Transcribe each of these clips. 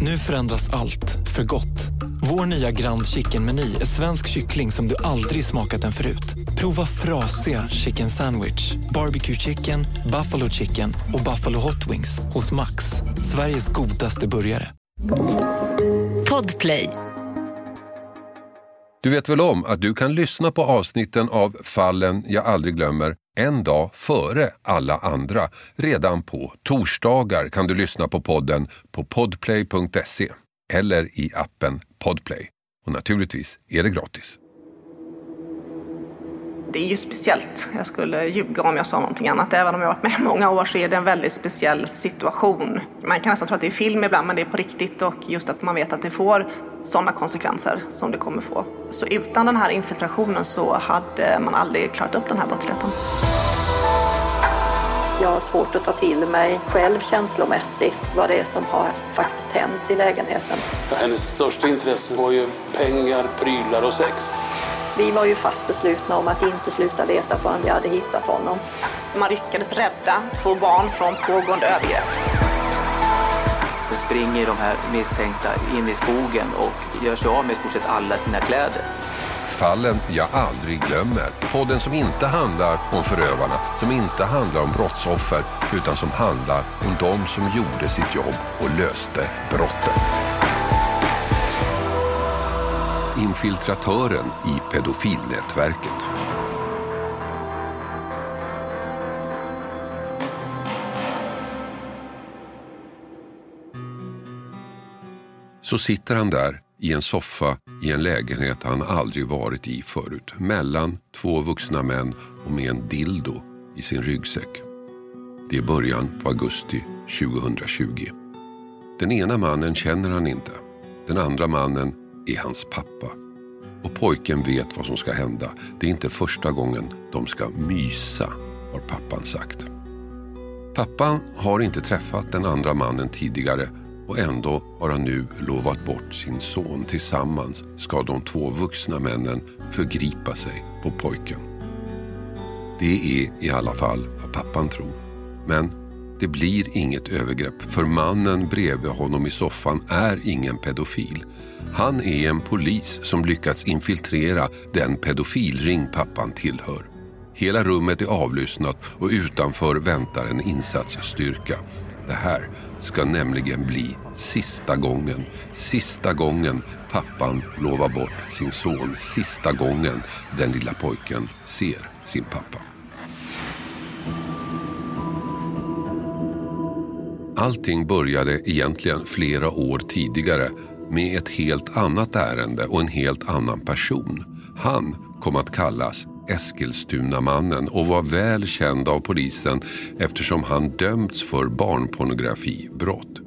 Nu förändras allt, för gott. Vår nya Grand Chicken-meny är svensk kyckling som du aldrig smakat den förut. Prova frasiga chicken sandwich, barbecue chicken, buffalo chicken och buffalo hot wings hos Max. Sveriges godaste burgare. Podplay. Du vet väl om att du kan lyssna på avsnitten av Fallen jag aldrig glömmer en dag före alla andra. Redan på torsdagar kan du lyssna på podden på podplay.se eller i appen Podplay. Och naturligtvis är det gratis. Det är ju speciellt. Jag skulle ljuga om jag sa någonting annat. Även om jag har varit med många år så är det en väldigt speciell situation. Man kan nästan tro att det är film ibland, men det är på riktigt och just att man vet att det får sådana konsekvenser som det kommer få. Så utan den här infiltrationen så hade man aldrig klarat upp den här brottsligheten. Jag har svårt att ta till mig själv känslomässigt vad det är som har faktiskt hänt i lägenheten. Hennes största intresse var ju pengar, prylar och sex. Vi var ju fast beslutna om att inte sluta leta förrän vi hade hittat honom. Man lyckades rädda två barn från pågående övergrepp. Sen springer de här misstänkta in i skogen och gör sig av med i stort sett alla sina kläder. Fallen jag aldrig glömmer. Podden som inte handlar om förövarna, som inte handlar om brottsoffer, utan som handlar om de som gjorde sitt jobb och löste brotten. Infiltratören i pedofilnätverket. Så sitter han där i en soffa i en lägenhet han aldrig varit i förut. Mellan två vuxna män och med en dildo i sin ryggsäck. Det är början på augusti 2020. Den ena mannen känner han inte. Den andra mannen är hans pappa. Och pojken vet vad som ska hända. Det är inte första gången de ska mysa, har pappan sagt. Pappan har inte träffat den andra mannen tidigare och ändå har han nu lovat bort sin son. Tillsammans ska de två vuxna männen förgripa sig på pojken. Det är i alla fall vad pappan tror. Men det blir inget övergrepp för mannen bredvid honom i soffan är ingen pedofil. Han är en polis som lyckats infiltrera den pedofilring pappan tillhör. Hela rummet är avlyssnat och utanför väntar en insatsstyrka. Det här ska nämligen bli sista gången, sista gången pappan lovar bort sin son, sista gången den lilla pojken ser sin pappa. Allting började egentligen flera år tidigare med ett helt annat ärende och en helt annan person. Han kom att kallas Eskilstunamannen och var väl känd av polisen eftersom han dömts för barnpornografibrott.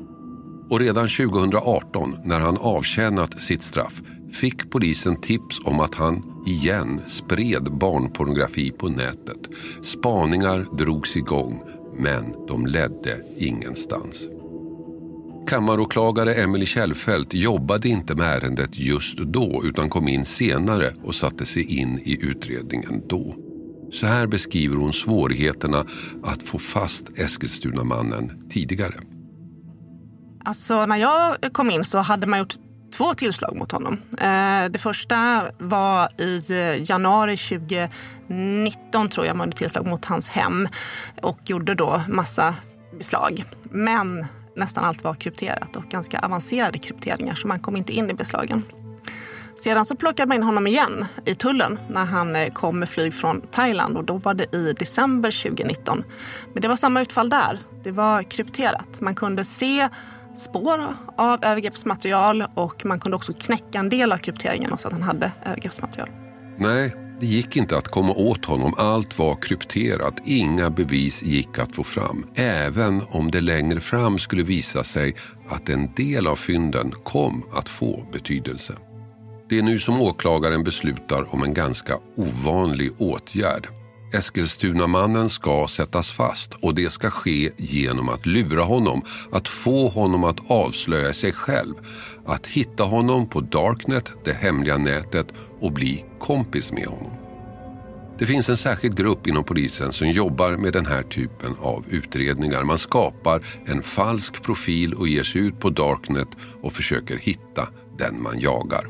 Och redan 2018, när han avtjänat sitt straff, fick polisen tips om att han igen spred barnpornografi på nätet. Spaningar drogs igång, men de ledde ingenstans. Kammaråklagare Emily Kjellfelt jobbade inte med ärendet just då utan kom in senare och satte sig in i utredningen då. Så här beskriver hon svårigheterna att få fast Eskilstunamannen tidigare. Alltså när jag kom in så hade man gjort två tillslag mot honom. Eh, det första var i eh, januari 2019 tror jag man hade tillslag mot hans hem och gjorde då massa beslag. Men nästan allt var krypterat och ganska avancerade krypteringar så man kom inte in i beslagen. Sedan så plockade man in honom igen i tullen när han eh, kom med flyg från Thailand och då var det i december 2019. Men det var samma utfall där. Det var krypterat. Man kunde se spår av övergreppsmaterial och man kunde också knäcka en del av krypteringen så att han hade övergreppsmaterial. Nej, det gick inte att komma åt honom. Allt var krypterat. Inga bevis gick att få fram. Även om det längre fram skulle visa sig att en del av fynden kom att få betydelse. Det är nu som åklagaren beslutar om en ganska ovanlig åtgärd. Eskilstunamannen ska sättas fast och det ska ske genom att lura honom, att få honom att avslöja sig själv, att hitta honom på Darknet, det hemliga nätet och bli kompis med honom. Det finns en särskild grupp inom polisen som jobbar med den här typen av utredningar. Man skapar en falsk profil och ger sig ut på Darknet och försöker hitta den man jagar.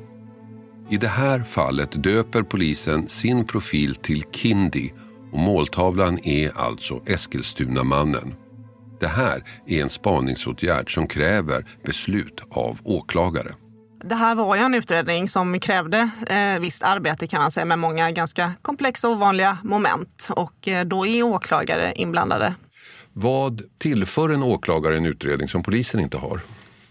I det här fallet döper polisen sin profil till Kindy och måltavlan är alltså Eskilstuna-mannen. Det här är en spaningsåtgärd som kräver beslut av åklagare. Det här var ju en utredning som krävde eh, visst arbete kan man säga med många ganska komplexa och ovanliga moment och eh, då är åklagare inblandade. Vad tillför en åklagare en utredning som polisen inte har?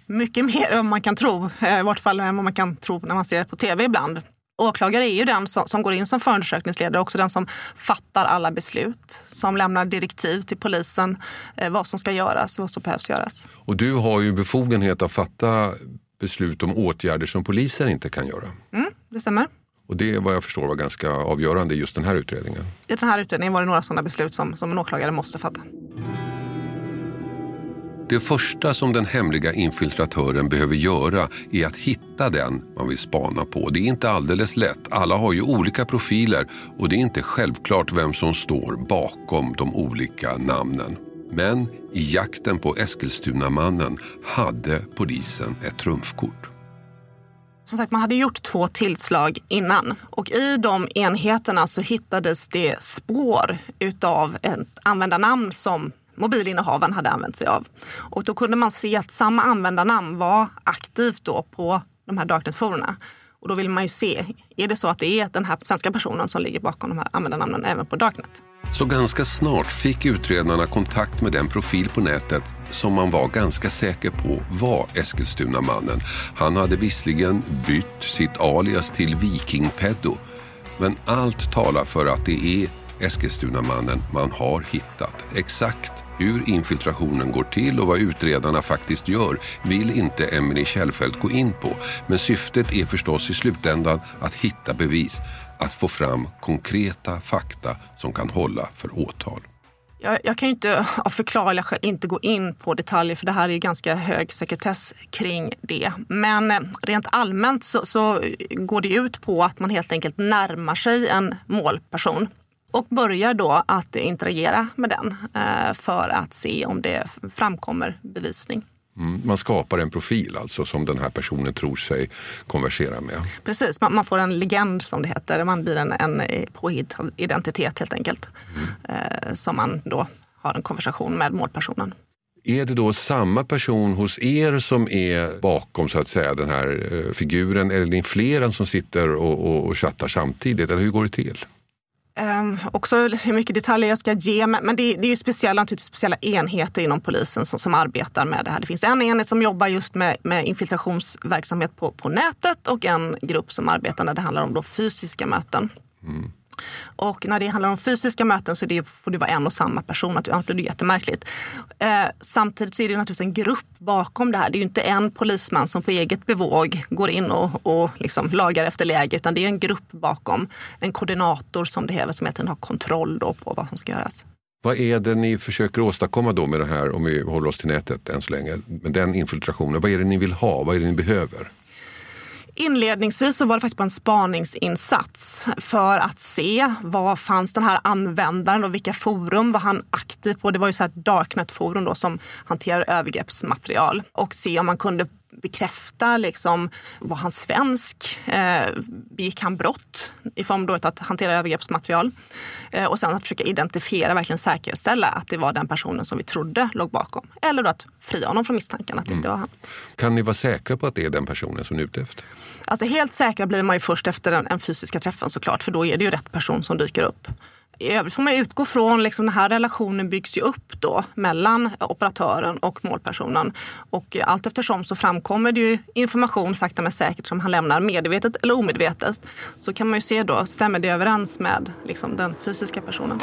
Mycket mer än man kan tro, eh, i vart fall än vad man kan tro när man ser på tv ibland. Åklagare är ju den som, som, går in som förundersökningsledare, också den som fattar alla beslut, som lämnar direktiv till polisen eh, vad som ska göras, vad som behövs göras. Och du har ju befogenhet att fatta beslut om åtgärder som poliser inte kan göra. Mm, det stämmer. Och det vad jag förstår var ganska avgörande i just den här utredningen. I den här utredningen var det några sådana beslut som, som en åklagare måste fatta. Det första som den hemliga infiltratören behöver göra är att hitta den man vill spana på. Det är inte alldeles lätt. Alla har ju olika profiler och det är inte självklart vem som står bakom de olika namnen. Men i jakten på Eskilstuna-mannen hade polisen ett trumfkort. Som sagt, man hade gjort två tillslag innan och i de enheterna så hittades det spår utav ett användarnamn som mobilinnehavaren hade använt sig av. Och då kunde man se att samma användarnamn var aktivt då på de här darknet-forumen. Och då vill man ju se, är det så att det är den här svenska personen som ligger bakom de här användarnamnen även på Darknet? Så ganska snart fick utredarna kontakt med den profil på nätet som man var ganska säker på var Eskilstuna-mannen. Han hade visserligen bytt sitt alias till Vikingpeddo men allt talar för att det är Eskilstuna-mannen man har hittat. Exakt hur infiltrationen går till och vad utredarna faktiskt gör vill inte Emelie Kjellfelt gå in på. Men syftet är förstås i slutändan att hitta bevis, att få fram konkreta fakta som kan hålla för åtal. Jag, jag, kan ju inte av förklarliga skäl inte gå in på detaljer för det här är ju ganska hög sekretess kring det. Men eh, rent allmänt så, så går det ut på att man helt enkelt närmar sig en målperson och börjar då att interagera med den eh, för att se om det framkommer bevisning. Mm, man skapar en profil alltså som den här personen tror sig konversera med. Precis, man, man får en legend som det heter. Man blir en, en påhittad identitet helt enkelt. Mm. Eh, som man då har en konversation med målpersonen. Är det då samma person hos er som är bakom så att säga den här eh, figuren eller är det flera som sitter och, och, och chattar samtidigt? Eller hur går det till? Um, också hur mycket detaljer jag ska ge, men, men det, det, är ju speciella, naturligtvis speciella enheter inom polisen som, som, arbetar med det här. Det finns en enhet som jobbar just med, med infiltrationsverksamhet på, på nätet och en grupp som arbetar när det handlar om då fysiska möten. Mm. Och när det handlar om fysiska möten så det, får det vara en och samma person. Annars blir det jättemärkligt. Eh, samtidigt så är det naturligtvis en grupp bakom det här. Det är ju inte en polisman som på eget bevåg går in och, och liksom lagar efter läge utan det är en grupp bakom. En koordinator som det heter som egentligen har kontroll då på vad som ska göras. Vad är det ni försöker åstadkomma då med det här, om vi håller oss till nätet än så länge, med den infiltrationen? Vad är det ni vill ha? Vad är det ni behöver? Inledningsvis så var det faktiskt på en spaningsinsats för att se vad fanns den här användaren och vilka forum var han aktiv på. Det var ju så här Darknet-forum då som hanterar övergreppsmaterial och se om man kunde bekräfta liksom, var han svensk? Eh, begick han brott i form då att hantera övergreppsmaterial? Eh, och sen att försöka identifiera, verkligen säkerställa att det var den personen som vi trodde låg bakom. Eller då att fria honom från misstanken att det mm. inte var han. Kan ni vara säkra på att det är den personen som ni är ute efter? Alltså helt säkra blir man ju först efter den, den fysiska träffen såklart, för då är det ju rätt person som dyker upp. I övrigt får man utgå från liksom den här relationen byggs ju upp då mellan operatören och målpersonen. Och allt eftersom så framkommer det ju information sakta men säkert som han lämnar medvetet eller omedvetet. Så kan man ju se då, stämmer det överens med liksom den fysiska personen?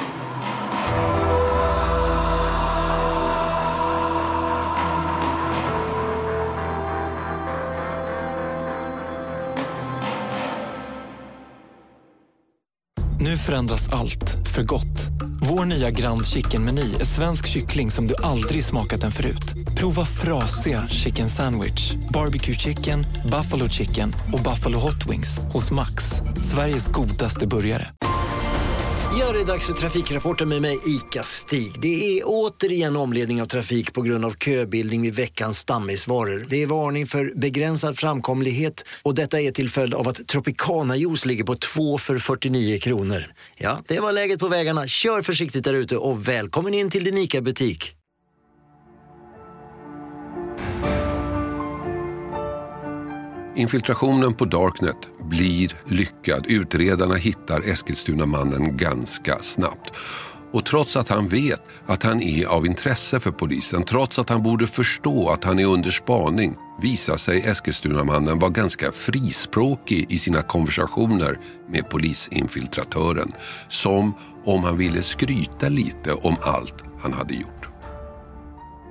Förändras allt, för gott. Vår nya Grand Chicken-meny är svensk kyckling som du aldrig smakat den förut. Prova frasiga chicken sandwich, barbecue chicken, buffalo chicken och buffalo hot wings hos Max. Sveriges godaste burgare. Ja, det är dags för trafikrapporten med mig, ICA-Stig. Det är återigen omledning av trafik på grund av köbildning vid veckans stammisvaror. Det är varning för begränsad framkomlighet och detta är till följd av att Tropicana-juice ligger på 2 för 49 kronor. Ja, det var läget på vägarna. Kör försiktigt där ute och välkommen in till din ICA-butik. Infiltrationen på Darknet blir lyckad. Utredarna hittar Eskilstuna-mannen ganska snabbt. Och trots att han vet att han är av intresse för polisen, trots att han borde förstå att han är under spaning, visar sig Eskilstuna-mannen vara ganska frispråkig i sina konversationer med polisinfiltratören. Som om han ville skryta lite om allt han hade gjort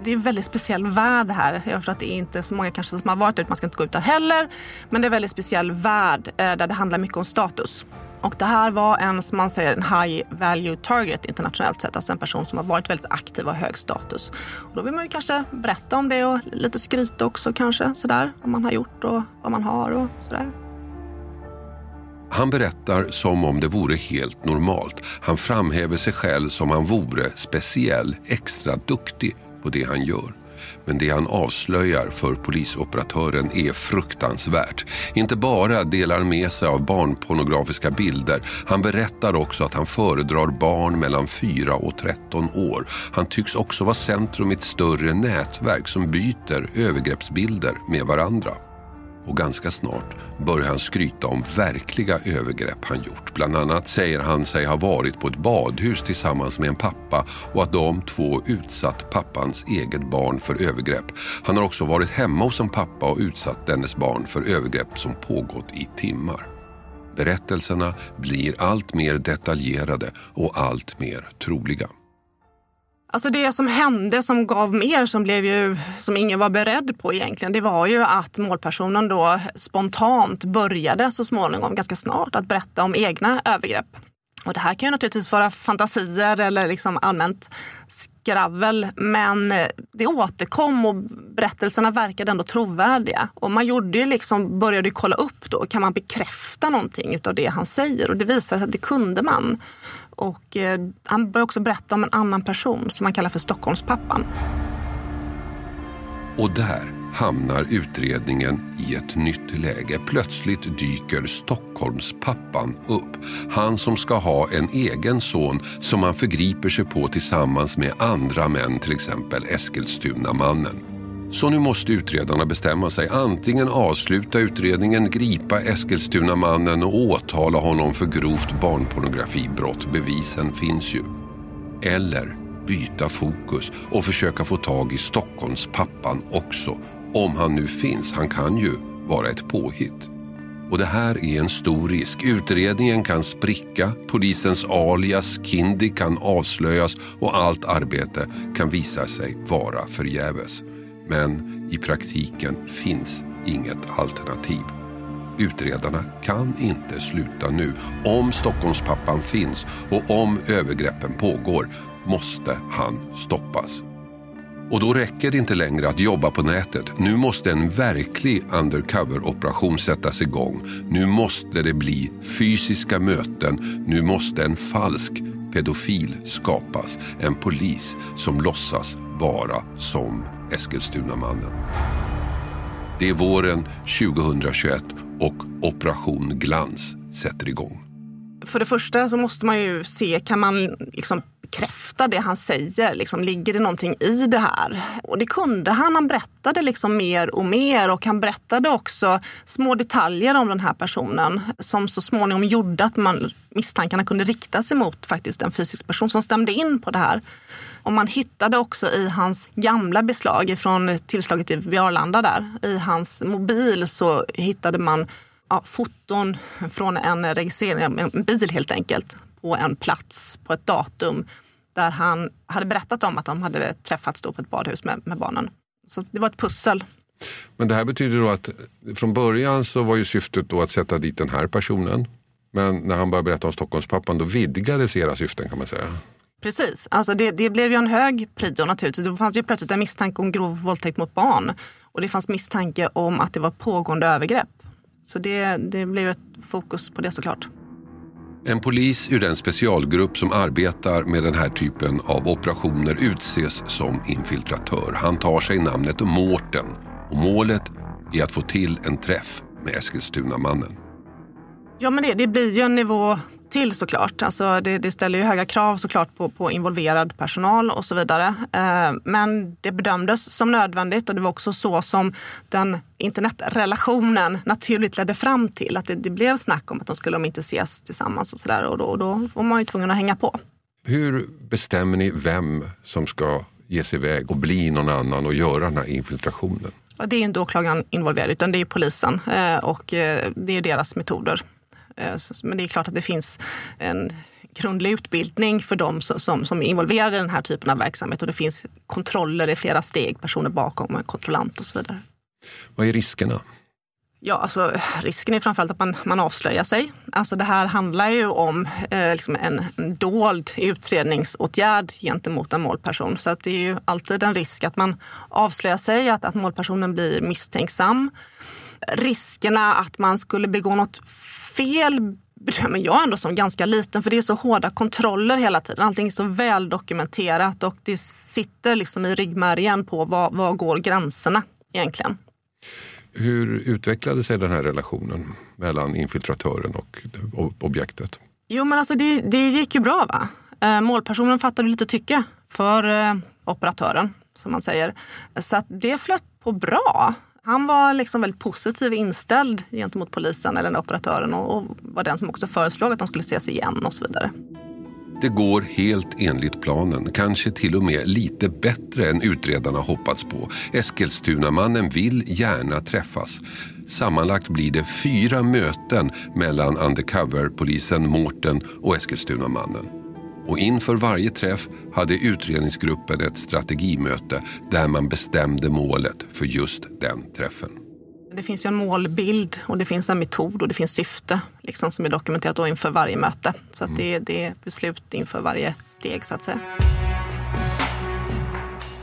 det är en väldigt speciell värld här. Jag tror att det är inte så många kanske som har varit där, man ska inte gå ut där heller. Men det är en väldigt speciell värld eh, där det handlar mycket om status. Och det här var en, som man säger, en high value target internationellt sett. Alltså en person som har varit väldigt aktiv och har hög status. Och då vill man ju kanske berätta om det och lite skryta också kanske sådär. Vad man har gjort och vad man har och sådär. Han berättar som om det vore helt normalt. Han framhäver sig själv som han vore speciell, extra duktig på det han gör. Men det han avslöjar för polisoperatören är fruktansvärt. Inte bara delar han med sig av barnpornografiska bilder. Han berättar också att han föredrar barn mellan 4 och 13 år. Han tycks också vara centrum i ett större nätverk som byter övergreppsbilder med varandra. Och ganska snart börjar han skryta om verkliga övergrepp han gjort. Bland annat säger han sig ha varit på ett badhus tillsammans med en pappa och att de två utsatt pappans eget barn för övergrepp. Han har också varit hemma hos en pappa och utsatt dennes barn för övergrepp som pågått i timmar. Berättelserna blir allt mer detaljerade och allt mer troliga. Alltså det som hände som gav mer, som, blev ju, som ingen var beredd på egentligen, det var ju att målpersonen då spontant började så småningom, ganska snart, att berätta om egna övergrepp. Och det här kan ju naturligtvis vara fantasier eller liksom allmänt skravel, men eh, det återkom och berättelserna verkade ändå trovärdiga. Och man gjorde ju liksom, började kolla upp då, kan man bekräfta någonting av det han säger? Och det visade sig att det kunde man. Och eh, han började också berätta om en annan person som han kallar för Stockholmspappan. Och där hamnar utredningen i ett nytt läge. Plötsligt dyker Stockholmspappan upp. Han som ska ha en egen son som han förgriper sig på tillsammans med andra män, till exempel Eskilstuna-mannen. Så nu måste utredarna bestämma sig. Antingen avsluta utredningen, gripa Eskilstuna-mannen och åtala honom för grovt barnpornografibrott. Bevisen finns ju. Eller byta fokus och försöka få tag i Stockholmspappan också. Om han nu finns. Han kan ju vara ett påhitt. Och det här är en stor risk. Utredningen kan spricka, polisens alias Kindi kan avslöjas och allt arbete kan visa sig vara förgäves. Men i praktiken finns inget alternativ. Utredarna kan inte sluta nu. Om Stockholmspappan finns och om övergreppen pågår måste han stoppas. Och då räcker det inte längre att jobba på nätet. Nu måste en verklig undercover-operation sättas igång. Nu måste det bli fysiska möten. Nu måste en falsk pedofil skapas. En polis som låtsas vara som Eskilstuna-mannen. Det är våren 2021 och Operation Glans sätter igång. För det första så måste man ju se, kan man liksom bekräfta det han säger? Liksom, ligger det någonting i det här? Och det kunde han. Han berättade liksom mer och mer och han berättade också små detaljer om den här personen som så småningom gjorde att man, misstankarna kunde riktas emot mot faktiskt en fysisk person som stämde in på det här. Och man hittade också i hans gamla beslag från tillslaget vid Arlanda där, i hans mobil så hittade man ja, foton från en registrering, en bil helt enkelt, på en plats, på ett datum där han hade berättat om att de hade träffats då på ett badhus med, med barnen. Så det var ett pussel. Men det här betyder då att från början så var ju syftet då att sätta dit den här personen. Men när han började berätta om Stockholmspappan då vidgades era syften kan man säga. Precis, alltså det, det blev ju en hög prio naturligtvis. Det fanns ju plötsligt en misstanke om grov våldtäkt mot barn och det fanns misstanke om att det var pågående övergrepp. Så det, det blev ett fokus på det såklart. En polis ur den specialgrupp som arbetar med den här typen av operationer utses som infiltratör. Han tar sig namnet Mårten och målet är att få till en träff med Eskilstuna-mannen. Ja, men det, det blir ju en nivå till såklart. Alltså det, det ställer ju höga krav såklart på, på involverad personal och så vidare. Eh, men det bedömdes som nödvändigt och det var också så som den internetrelationen naturligt ledde fram till att det, det blev snack om att de skulle de inte ses tillsammans och sådär och då, och då var man ju tvungen att hänga på. Hur bestämmer ni vem som ska ge sig iväg och bli någon annan och göra den här infiltrationen? Ja, det är inte åklagaren involverad utan det är polisen eh, och eh, det är deras metoder. Eh, men det är klart att det finns en grundlig utbildning för de som, som är involverade i den här typen av verksamhet och det finns kontroller i flera steg, personer bakom, en kontrollant och så vidare. Vad är riskerna? Ja, alltså, risken är framförallt att man, man avslöjar sig. Alltså, det här handlar ju om eh, liksom en, en dold utredningsåtgärd gentemot en målperson. Så att det är ju alltid en risk att man avslöjar sig, att, att målpersonen blir misstänksam. Riskerna att man skulle begå något fel bedömer jag ändå som ganska liten för det är så hårda kontroller hela tiden. Allting är så väl dokumenterat och det sitter liksom i ryggmärgen på vad, vad går gränserna egentligen. Hur utvecklade sig den här relationen mellan infiltratören och objektet? Jo men alltså det, det gick ju bra. va? Eh, målpersonen fattade lite tycke för eh, operatören som man säger. Så att det flöt på bra. Han var liksom väldigt positiv inställd gentemot polisen eller operatören och, och var den som också föreslog att de skulle ses igen och så vidare. Det går helt enligt planen, kanske till och med lite bättre än utredarna hoppats på. Eskilstunamannen vill gärna träffas. Sammanlagt blir det fyra möten mellan undercover-polisen Mårten och Eskilstunamannen. Och inför varje träff hade utredningsgruppen ett strategimöte där man bestämde målet för just den träffen. Det finns ju en målbild och det finns en metod och det finns syfte liksom, som är dokumenterat inför varje möte. Så att det, det är beslut inför varje steg så att säga.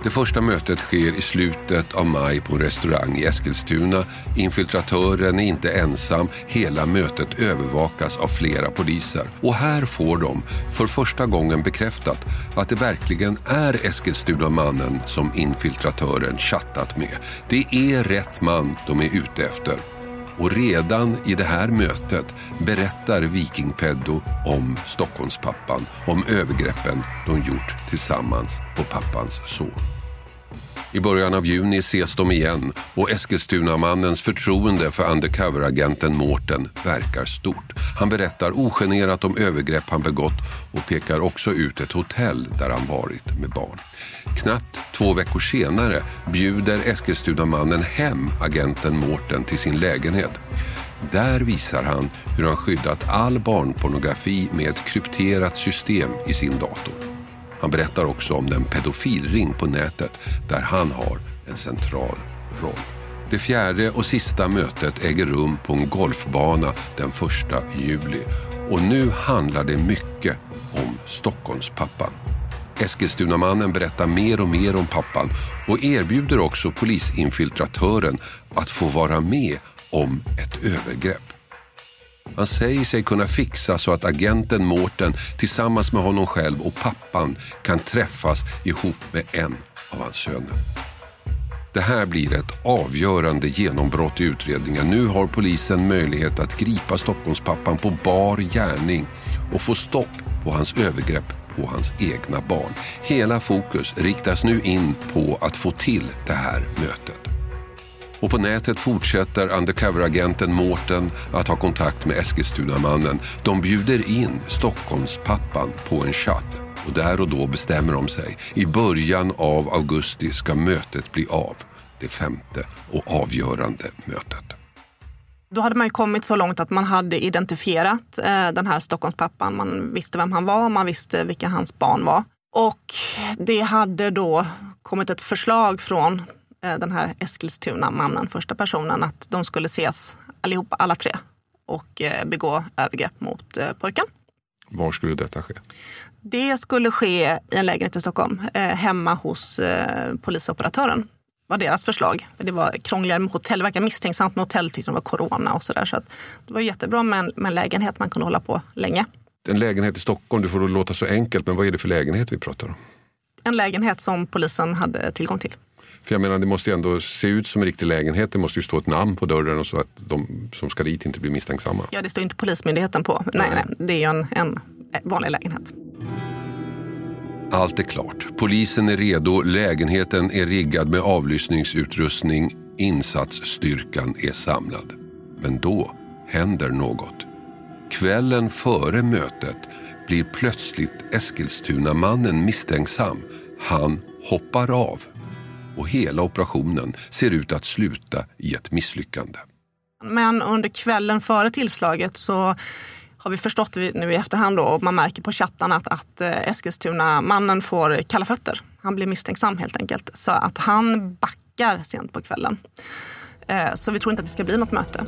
Det första mötet sker i slutet av maj på en restaurang i Eskilstuna. Infiltratören är inte ensam. Hela mötet övervakas av flera poliser. Och här får de för första gången bekräftat att det verkligen är Eskilstuna-mannen som infiltratören chattat med. Det är rätt man de är ute efter. Och redan i det här mötet berättar Viking Peddo om Stockholmspappan, om övergreppen de gjort tillsammans på pappans son. I början av juni ses de igen och Eskilstunamannens förtroende för undercoveragenten Mårten verkar stort. Han berättar ogenerat om övergrepp han begått och pekar också ut ett hotell där han varit med barn. Knappt två veckor senare bjuder Eskilstunamannen hem agenten Mårten till sin lägenhet. Där visar han hur han skyddat all barnpornografi med ett krypterat system i sin dator. Han berättar också om den pedofilring på nätet där han har en central roll. Det fjärde och sista mötet äger rum på en golfbana den 1 juli. Och nu handlar det mycket om Stockholmspappan. Eskilstunamannen berättar mer och mer om pappan och erbjuder också polisinfiltratören att få vara med om ett övergrepp. Han säger sig kunna fixa så att agenten Mårten tillsammans med honom själv och pappan kan träffas ihop med en av hans söner. Det här blir ett avgörande genombrott i utredningen. Nu har polisen möjlighet att gripa Stockholmspappan på bar gärning och få stopp på hans övergrepp på hans egna barn. Hela fokus riktas nu in på att få till det här mötet. Och på nätet fortsätter undercoveragenten Mårten att ha kontakt med Eskilstuna-mannen. De bjuder in Stockholmspappan på en chatt och där och då bestämmer de sig. I början av augusti ska mötet bli av. Det femte och avgörande mötet. Då hade man ju kommit så långt att man hade identifierat eh, den här Stockholmspappan. Man visste vem han var, man visste vilka hans barn var. Och det hade då kommit ett förslag från den här Eskilstuna-mannen, första personen, att de skulle ses allihopa, alla tre och eh, begå övergrepp mot eh, pojken. Var skulle detta ske? Det skulle ske i en lägenhet i Stockholm, hemma hos polisoperatören var deras förslag. Det var krångligare med hotell, det verkar misstänksamt med hotell, tyckte de var corona och sådär. Så, så det var jättebra med en, med en lägenhet man kunde hålla på länge. En lägenhet i Stockholm, du får det låta så enkelt, men vad är det för lägenhet vi pratar om? En lägenhet som polisen hade tillgång till. För jag menar, det måste ju ändå se ut som en riktig lägenhet. Det måste ju stå ett namn på dörren och så att de som ska dit inte blir misstänksamma. Ja, det står inte Polismyndigheten på. Nej, nej, det är ju en, en vanlig lägenhet. Allt är klart. Polisen är redo, lägenheten är riggad med avlyssningsutrustning, insatsstyrkan är samlad. Men då händer något. Kvällen före mötet blir plötsligt Eskilstuna-mannen misstänksam. Han hoppar av. Och hela operationen ser ut att sluta i ett misslyckande. Men under kvällen före tillslaget så har vi förstått nu i efterhand då, och man märker på chattarna att, att eh, Eskilstuna-mannen får kalla fötter. Han blir misstänksam helt enkelt. Så att han backar sent på kvällen. Eh, så vi tror inte att det ska bli något möte.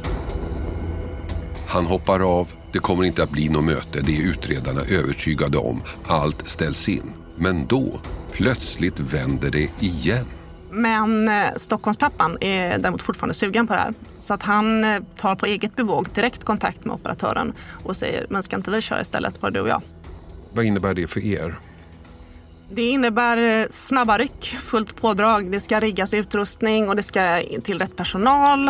Han hoppar av. Det kommer inte att bli något möte. Det är utredarna övertygade om. Allt ställs in. Men då, plötsligt vänder det igen. Men eh, Stockholmspappan är däremot fortfarande sugen på det här. Så att han eh, tar på eget bevåg direkt kontakt med operatören och säger, men ska inte vi köra istället, bara du och jag? Vad innebär det för er? Det innebär eh, snabba ryck, fullt pådrag. Det ska riggas utrustning och det ska till rätt personal.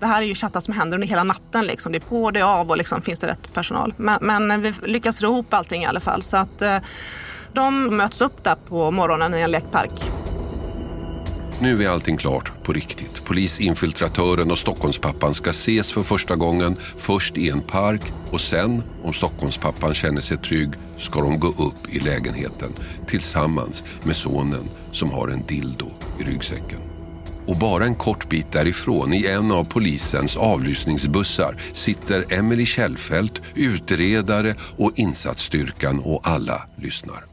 Det här är ju chattar som händer under hela natten. Liksom. Det är på, det är av och liksom, finns det rätt personal. Men, men vi lyckas ro ihop allting i alla fall. Så att de möts upp där på morgonen i en lekpark. Nu är allting klart på riktigt. Polisinfiltratören och Stockholmspappan ska ses för första gången, först i en park och sen, om Stockholmspappan känner sig trygg, ska de gå upp i lägenheten tillsammans med sonen som har en dildo i ryggsäcken. Och bara en kort bit därifrån, i en av polisens avlyssningsbussar, sitter Emily Kjellfelt, utredare och insatsstyrkan och alla lyssnar.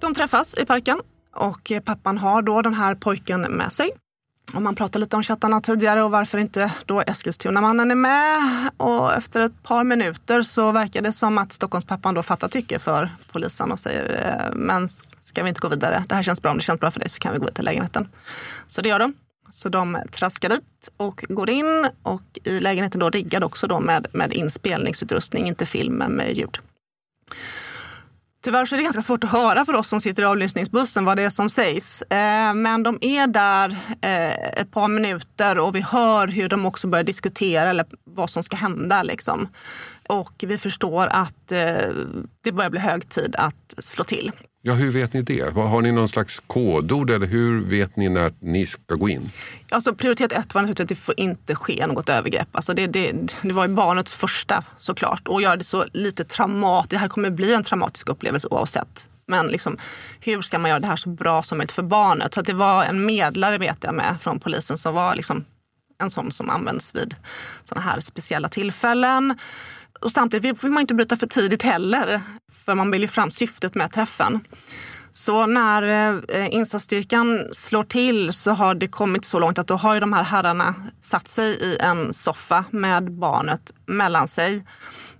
De träffas i parken och eh, pappan har då den här pojken med sig. Och man pratade lite om chattarna tidigare och varför inte då Eskilstuna-mannen är med. Och efter ett par minuter så verkar det som att Stockholmspappan då fattar tycke för polisen och säger eh, men ska vi inte gå vidare? Det här känns bra, om det känns bra för dig så kan vi gå till lägenheten. Så det gör de. Så de traskar dit och går in och i lägenheten då riggad också då med, med inspelningsutrustning, inte film men med ljud. Tyvärr så är det ganska svårt att höra för oss som sitter i avlyssningsbussen vad det är som sägs. Eh, men de är där eh, ett par minuter och vi hör hur de också börjar diskutera eller vad som ska hända. Liksom. Och vi förstår att eh, det börjar bli hög tid att slå till. Ja, hur vet ni det? Har ni någon slags kodord eller hur vet ni när ni ska gå in? Alltså, prioritet ett var naturligtvis att det får inte ske något övergrepp. Alltså det, det, det var ju barnets första såklart. Och göra det så lite traumatiskt. Det här kommer bli en traumatisk upplevelse oavsett. Men liksom, hur ska man göra det här så bra som möjligt för barnet? Så att det var en medlare vet jag med från polisen som var liksom en sån som används vid sådana här speciella tillfällen. Och samtidigt vill man inte bryta för tidigt heller, för man vill ju fram syftet med träffen. Så när eh, insatsstyrkan slår till så har det kommit så långt att då har ju de här herrarna satt sig i en soffa med barnet mellan sig.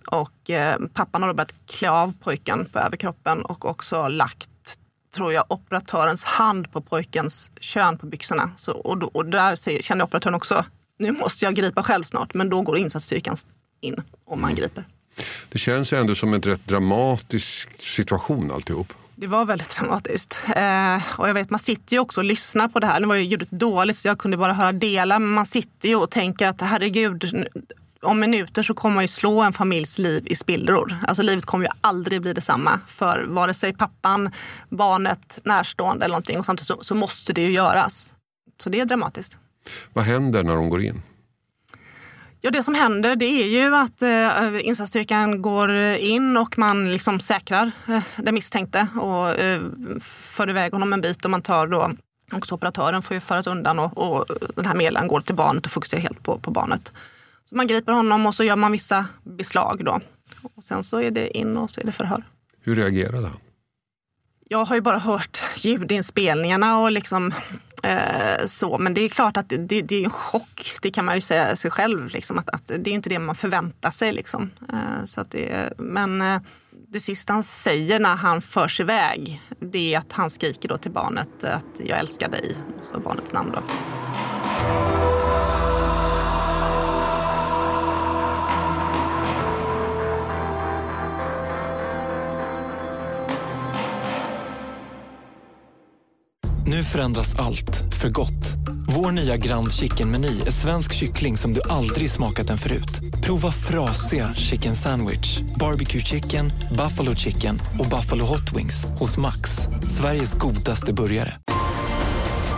Och eh, pappan har börjat klä av pojken på överkroppen och också lagt, tror jag, operatörens hand på pojkens kön på byxorna. Så, och, då, och där känner operatören också, nu måste jag gripa själv snart, men då går insatsstyrkan in om man griper. Det känns ju ändå som en rätt dramatisk situation alltihop. Det var väldigt dramatiskt. Eh, och jag vet, man sitter ju också och lyssnar på det här. Nu var ju ljudet dåligt så jag kunde bara höra delar. Men man sitter ju och tänker att herregud, om minuter så kommer man ju slå en familjs liv i spillror. Alltså livet kommer ju aldrig bli detsamma för vare sig pappan, barnet, närstående eller någonting. Och samtidigt så, så måste det ju göras. Så det är dramatiskt. Vad händer när de går in? Ja, det som händer det är ju att eh, insatsstyrkan går in och man liksom säkrar eh, den misstänkte och eh, för iväg honom en bit och man tar då också operatören får ju föras undan och, och den här medlaren går till barnet och fokuserar helt på, på barnet. Så man griper honom och så gör man vissa beslag då. Och sen så är det in och så är det förhör. Hur reagerade han? Jag har ju bara hört ljudinspelningarna och liksom Eh, så, men det är klart att det, det, är en chock, det kan man ju säga sig själv. Liksom, att, att det är inte det man förväntar sig. Liksom. Eh, så att det, men eh, det sista han säger när han förs iväg det är att han skriker då till barnet att jag älskar dig, så barnets namn. Då. Nu förändras allt, för gott. Vår nya Grand Chicken-meny är svensk kyckling som du aldrig smakat den förut. Prova frasiga chicken sandwich, barbecue chicken, buffalo chicken och buffalo hot wings hos Max. Sveriges godaste burgare.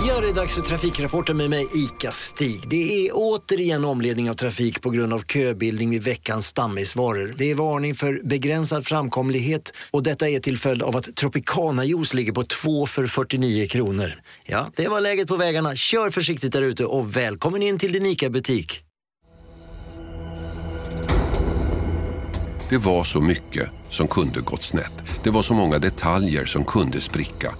Ja, det är dags för Trafikrapporten med mig, ICA-Stig. Det är återigen omledning av trafik på grund av köbildning vid veckans stammisvaror. Det är varning för begränsad framkomlighet och detta är till följd av att Tropicana-juice ligger på 2 för 49 kronor. Ja, det var läget på vägarna. Kör försiktigt där ute och välkommen in till din ICA-butik. Det var så mycket som kunde gått snett. Det var så många detaljer som kunde spricka.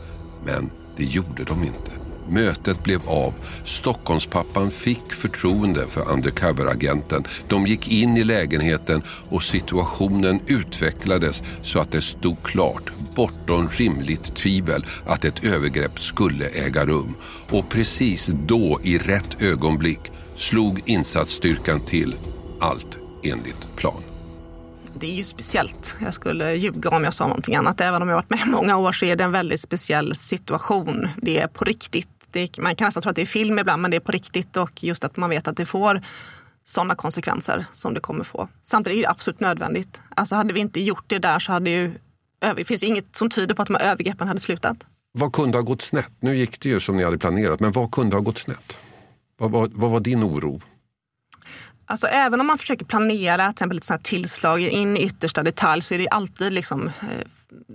Men det gjorde de inte. Mötet blev av. Stockholmspappan fick förtroende för undercoveragenten. De gick in i lägenheten och situationen utvecklades så att det stod klart, bortom rimligt tvivel, att ett övergrepp skulle äga rum. Och precis då, i rätt ögonblick, slog insatsstyrkan till. Allt enligt plan. Det är ju speciellt. Jag skulle ljuga om jag sa någonting annat. Även om jag varit med många år så är det en väldigt speciell situation. Det är på riktigt. Det, man kan nästan tro att det är film ibland, men det är på riktigt. Och just att man vet att det får sådana konsekvenser som det kommer få. Samtidigt är det absolut nödvändigt. Alltså hade vi inte gjort det där så hade ju... Det finns inget som tyder på att de här övergreppen hade slutat. Vad kunde ha gått snett? Nu gick det ju som ni hade planerat, men vad kunde ha gått snett? Vad, vad, vad var din oro? Alltså, även om man försöker planera till exempel ett sånt tillslag in i yttersta detalj så är det alltid liksom, eh,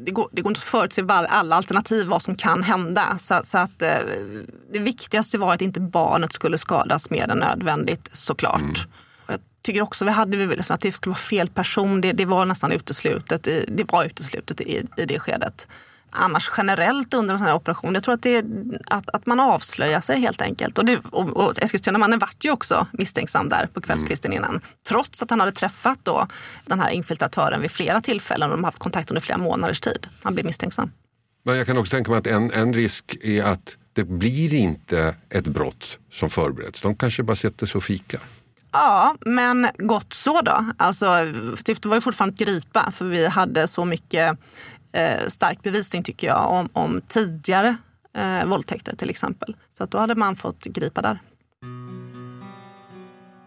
det går, det går inte att förutse var, alla alternativ vad som kan hända. Så, så att, eh, det viktigaste var att inte barnet skulle skadas mer än nödvändigt såklart. Mm. Jag tycker också vi hade liksom att det skulle vara fel person. Det, det var nästan uteslutet. I, det var uteslutet i, i det skedet annars generellt under en sån här operation. Jag tror att, det är, att, att man avslöjar sig helt enkelt. Och, det, och, och Eskilstunamannen vart ju också misstänksam där på kvällskvisten mm. innan. Trots att han hade träffat då den här infiltratören vid flera tillfällen och de har haft kontakt under flera månaders tid. Han blev misstänksam. Men jag kan också tänka mig att en, en risk är att det blir inte ett brott som förbereds. De kanske bara sätter sig och fikar. Ja, men gott så då. Alltså, syftet var ju fortfarande att gripa för vi hade så mycket eh, stark bevisning tycker jag om, om tidigare eh, våldtäkter till exempel. Så att då hade man fått gripa där.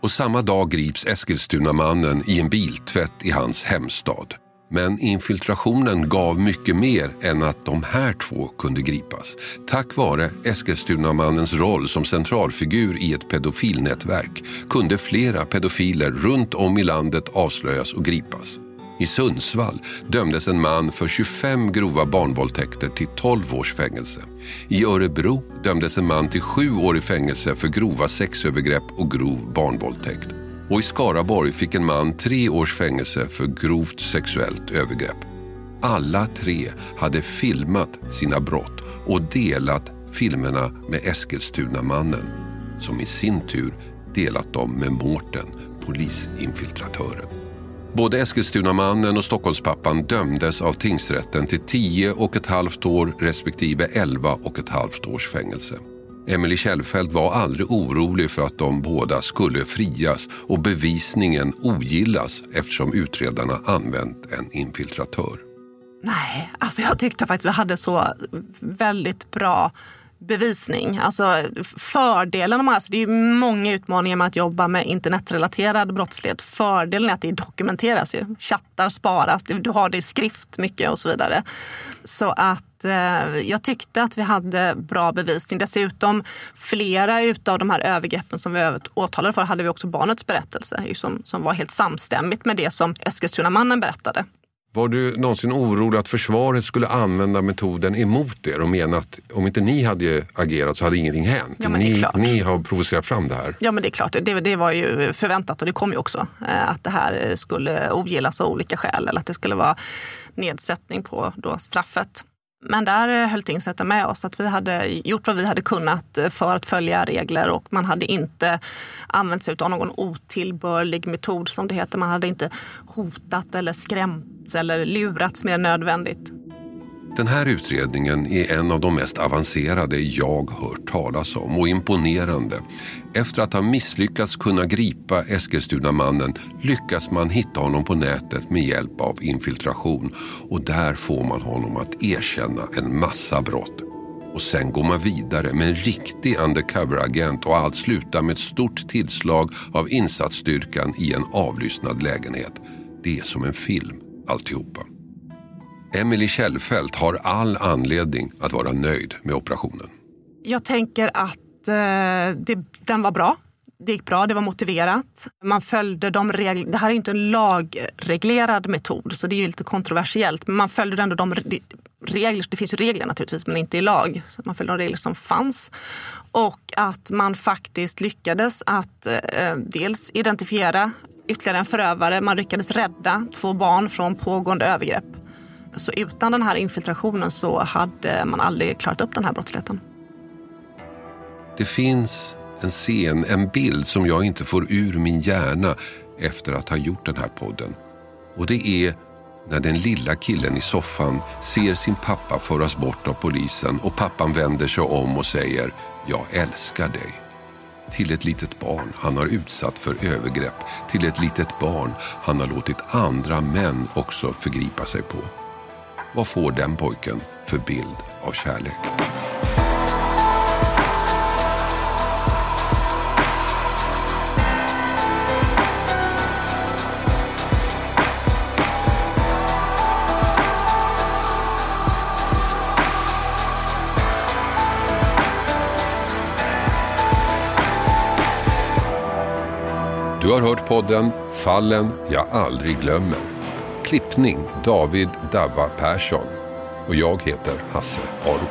Och samma dag grips Eskilstunamannen i en biltvätt i hans hemstad. Men infiltrationen gav mycket mer än att de här två kunde gripas. Tack vare Eskilstunamannens roll som centralfigur i ett pedofilnätverk kunde flera pedofiler runt om i landet avslöjas och gripas. I Sundsvall dömdes en man för 25 grova barnvåldtäkter till 12 års fängelse. I Örebro dömdes en man till 7 år i fängelse för grova sexövergrepp och grov barnvåldtäkt. Och i Skaraborg fick en man 3 års fängelse för grovt sexuellt övergrepp. Alla tre hade filmat sina brott och delat filmerna med Eskilstunamannen som i sin tur delat dem med Mårten, polisinfiltratören. Både Eskilstunamannen och Stockholmspappan dömdes av tingsrätten till 10 och ett halvt år respektive 11 och ett halvt års fängelse. Emily Kjellfelt var aldrig orolig för att de båda skulle frias och bevisningen ogillas eftersom utredarna använt en infiltratör. Nej, alltså jag tyckte faktiskt vi hade så väldigt bra bevisning. Alltså fördelen alltså det är många utmaningar med att jobba med internetrelaterad brottslighet. Fördelen är att det dokumenteras ju. Chattar sparas, du har det i skrift mycket och så vidare. Så att eh, jag tyckte att vi hade bra bevisning. Dessutom flera utav de här övergreppen som vi åtalade för hade vi också barnets berättelse som, som var helt samstämmigt med det som Eskilstunamannen berättade. Var du någonsin orolig att försvaret skulle använda metoden emot er och mena att om inte ni hade agerat så hade ingenting hänt? Ja, ni, ni, har provocerat fram det här. Ja men det är klart, det, det var ju förväntat och det kom ju också. Eh, att det här skulle ogillas av olika skäl eller att det skulle vara nedsättning på då straffet. Men där eh, höll tingsrätten med oss att vi hade gjort vad vi hade kunnat eh, för att följa regler och man hade inte använt sig av någon otillbörlig metod som det heter. Man hade inte hotat eller skrämt eller lurats mer än nödvändigt. Den här utredningen är en av de mest avancerade jag hört talas om och imponerande. Efter att ha misslyckats kunna gripa Eskilstunamannen lyckas man hitta honom på nätet med hjälp av infiltration och där får man honom att erkänna en massa brott. Och sen går man vidare med en riktig undercover-agent och allt slutar med ett stort tillslag av insatsstyrkan i en avlyssnad lägenhet. Det är som en film alltihopa. Emily Kjellfelt har all anledning att vara nöjd med operationen. Jag tänker att eh, det, den var bra. Det gick bra, det var motiverat. Man följde de regler. Det här är inte en lagreglerad metod, så det är lite kontroversiellt. Men man följde ändå de regler. Det finns ju regler naturligtvis, men inte i lag. Så man följde de regler som fanns. Och att man faktiskt lyckades att eh, dels identifiera ytterligare en förövare. Man lyckades rädda två barn från pågående övergrepp. Så utan den här infiltrationen så hade man aldrig klarat upp den här brottsligheten. Det finns en scen, en bild som jag inte får ur min hjärna efter att ha gjort den här podden. Och det är när den lilla killen i soffan ser sin pappa föras bort av polisen och pappan vänder sig om och säger “Jag älskar dig” till ett litet barn han har utsatt för övergrepp, till ett litet barn han har låtit andra män också förgripa sig på. Vad får den pojken för bild av kärlek? Du har hört podden Fallen jag aldrig glömmer. Klippning David Davva Persson. Och jag heter Hasse Aro.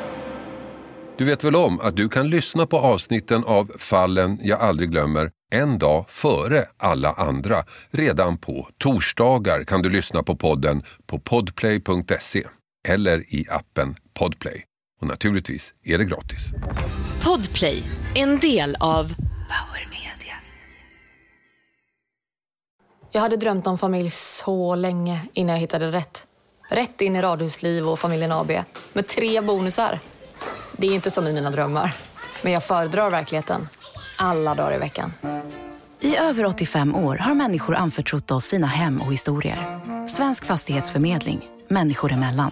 Du vet väl om att du kan lyssna på avsnitten av Fallen jag aldrig glömmer en dag före alla andra. Redan på torsdagar kan du lyssna på podden på podplay.se eller i appen Podplay. Och naturligtvis är det gratis. Podplay, en del av Jag hade drömt om familj så länge innan jag hittade rätt. Rätt in i radhusliv och familjen AB med tre bonusar. Det är inte som i mina drömmar, men jag föredrar verkligheten. Alla dagar i veckan. I över 85 år har människor anförtrott oss sina hem och historier. Svensk fastighetsförmedling, människor emellan.